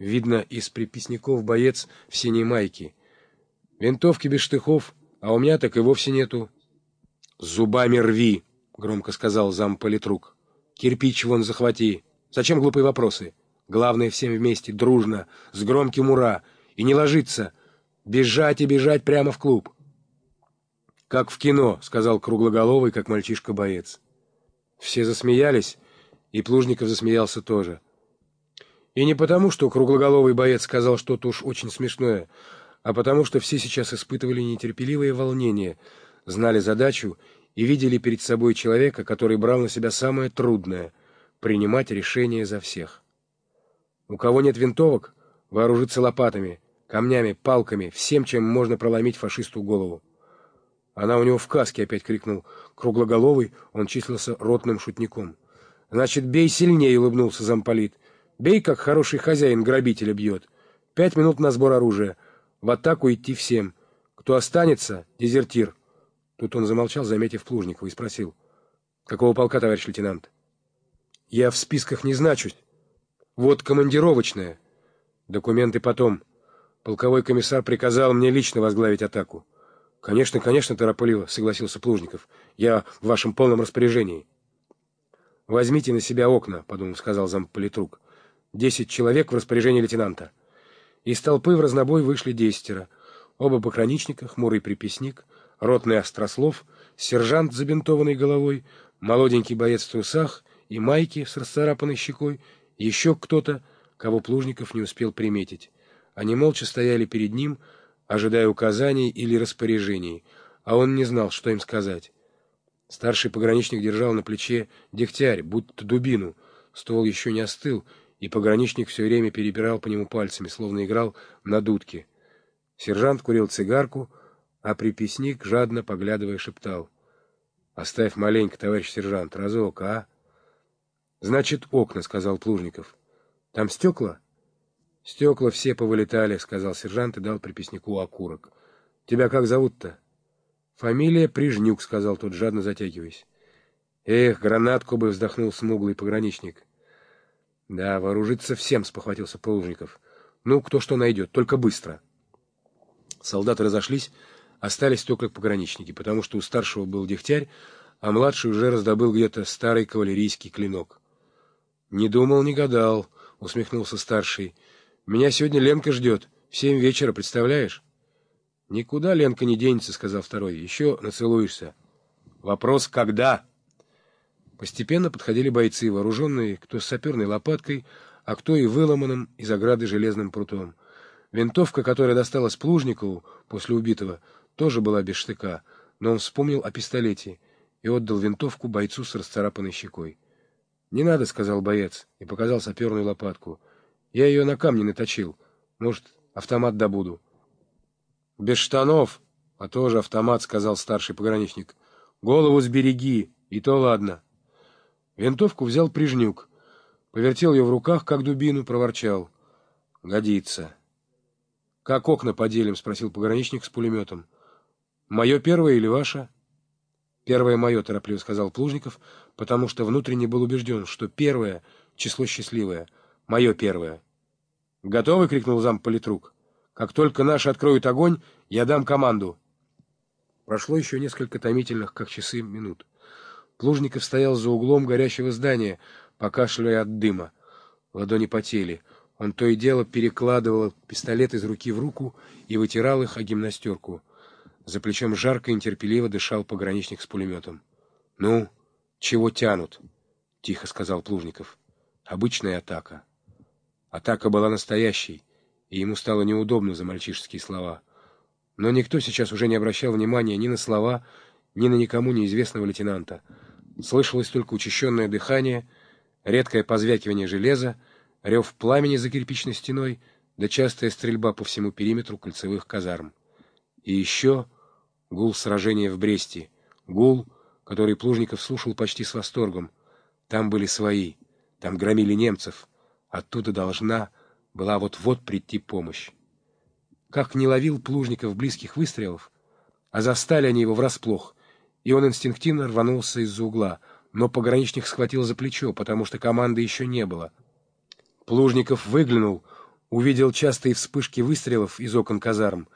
Видно, из приписников боец в синей майке. Винтовки без штыхов, а у меня так и вовсе нету. «Зубами рви!» — громко сказал замполитрук. «Кирпич вон захвати. Зачем глупые вопросы? Главное, всем вместе, дружно, с громким «Ура!» И не ложиться. Бежать и бежать прямо в клуб». «Как в кино», — сказал круглоголовый, как мальчишка-боец. Все засмеялись, и Плужников засмеялся тоже. И не потому, что круглоголовый боец сказал что-то уж очень смешное, а потому, что все сейчас испытывали нетерпеливое волнение, знали задачу и видели перед собой человека, который брал на себя самое трудное — принимать решения за всех. У кого нет винтовок, вооружиться лопатами, камнями, палками, всем, чем можно проломить фашисту голову. Она у него в каске, — опять крикнул круглоголовый, он числился ротным шутником. — Значит, бей сильнее, — улыбнулся замполит. Бей, как хороший хозяин грабителя бьет. Пять минут на сбор оружия. В атаку идти всем. Кто останется — дезертир. Тут он замолчал, заметив Плужникова, и спросил. — Какого полка, товарищ лейтенант? — Я в списках не значусь. Вот командировочная. Документы потом. Полковой комиссар приказал мне лично возглавить атаку. — Конечно, конечно, торопливо, — согласился Плужников. — Я в вашем полном распоряжении. — Возьмите на себя окна, — подумал, — сказал замполитрук. Десять человек в распоряжении лейтенанта. Из толпы в разнобой вышли десятеро. Оба пограничника, хмурый приписник, ротный острослов, сержант с забинтованной головой, молоденький боец в трусах и майки с расцарапанной щекой, еще кто-то, кого Плужников не успел приметить. Они молча стояли перед ним, ожидая указаний или распоряжений, а он не знал, что им сказать. Старший пограничник держал на плече дегтярь, будто дубину. Ствол еще не остыл, и пограничник все время перебирал по нему пальцами, словно играл на дудке. Сержант курил цигарку, а приписник, жадно поглядывая, шептал. — Оставь маленько, товарищ сержант, разок, а? — Значит, окна, — сказал Плужников. — Там стекла? — Стекла все повылетали, — сказал сержант и дал приписнику окурок. — Тебя как зовут-то? — Фамилия Прижнюк, — сказал тот, жадно затягиваясь. — Эх, гранатку бы, — вздохнул смуглый пограничник. — да, вооружиться всем, спохватился Полужников. Ну, кто что найдет, только быстро. Солдаты разошлись, остались только пограничники, потому что у старшего был дегтярь, а младший уже раздобыл где-то старый кавалерийский клинок. «Не думал, не гадал», — усмехнулся старший. «Меня сегодня Ленка ждет. В семь вечера, представляешь?» «Никуда Ленка не денется», — сказал второй. «Еще нацелуешься». «Вопрос, когда?» Постепенно подходили бойцы, вооруженные кто с саперной лопаткой, а кто и выломанным из ограды железным прутом. Винтовка, которая досталась Плужникову после убитого, тоже была без штыка, но он вспомнил о пистолете и отдал винтовку бойцу с расцарапанной щекой. — Не надо, — сказал боец и показал саперную лопатку. — Я ее на камне наточил. Может, автомат добуду. — Без штанов, а тоже автомат, — сказал старший пограничник. — Голову сбереги, и то ладно. — Винтовку взял Прижнюк, повертел ее в руках, как дубину, проворчал. — Годится. — Как окна поделим? — спросил пограничник с пулеметом. — Мое первое или ваше? — Первое мое, — торопливо сказал Плужников, потому что внутренне был убежден, что первое — число счастливое. Мое первое. — Готовы? — крикнул замполитрук. — Как только наши откроют огонь, я дам команду. Прошло еще несколько томительных, как часы, минут. Плужников стоял за углом горящего здания, покашляя от дыма. Ладони потели. Он то и дело перекладывал пистолет из руки в руку и вытирал их о гимнастерку. За плечом жарко и нетерпеливо дышал пограничник с пулеметом. — Ну, чего тянут? — тихо сказал Плужников. — Обычная атака. Атака была настоящей, и ему стало неудобно за мальчишеские слова. Но никто сейчас уже не обращал внимания ни на слова, ни на никому неизвестного лейтенанта — Слышалось только учащенное дыхание, редкое позвякивание железа, рев пламени за кирпичной стеной, да частая стрельба по всему периметру кольцевых казарм. И еще гул сражения в Бресте, гул, который Плужников слушал почти с восторгом. Там были свои, там громили немцев, оттуда должна была вот-вот прийти помощь. Как не ловил Плужников близких выстрелов, а застали они его врасплох — и он инстинктивно рванулся из-за угла, но пограничник схватил за плечо, потому что команды еще не было. Плужников выглянул, увидел частые вспышки выстрелов из окон казарм,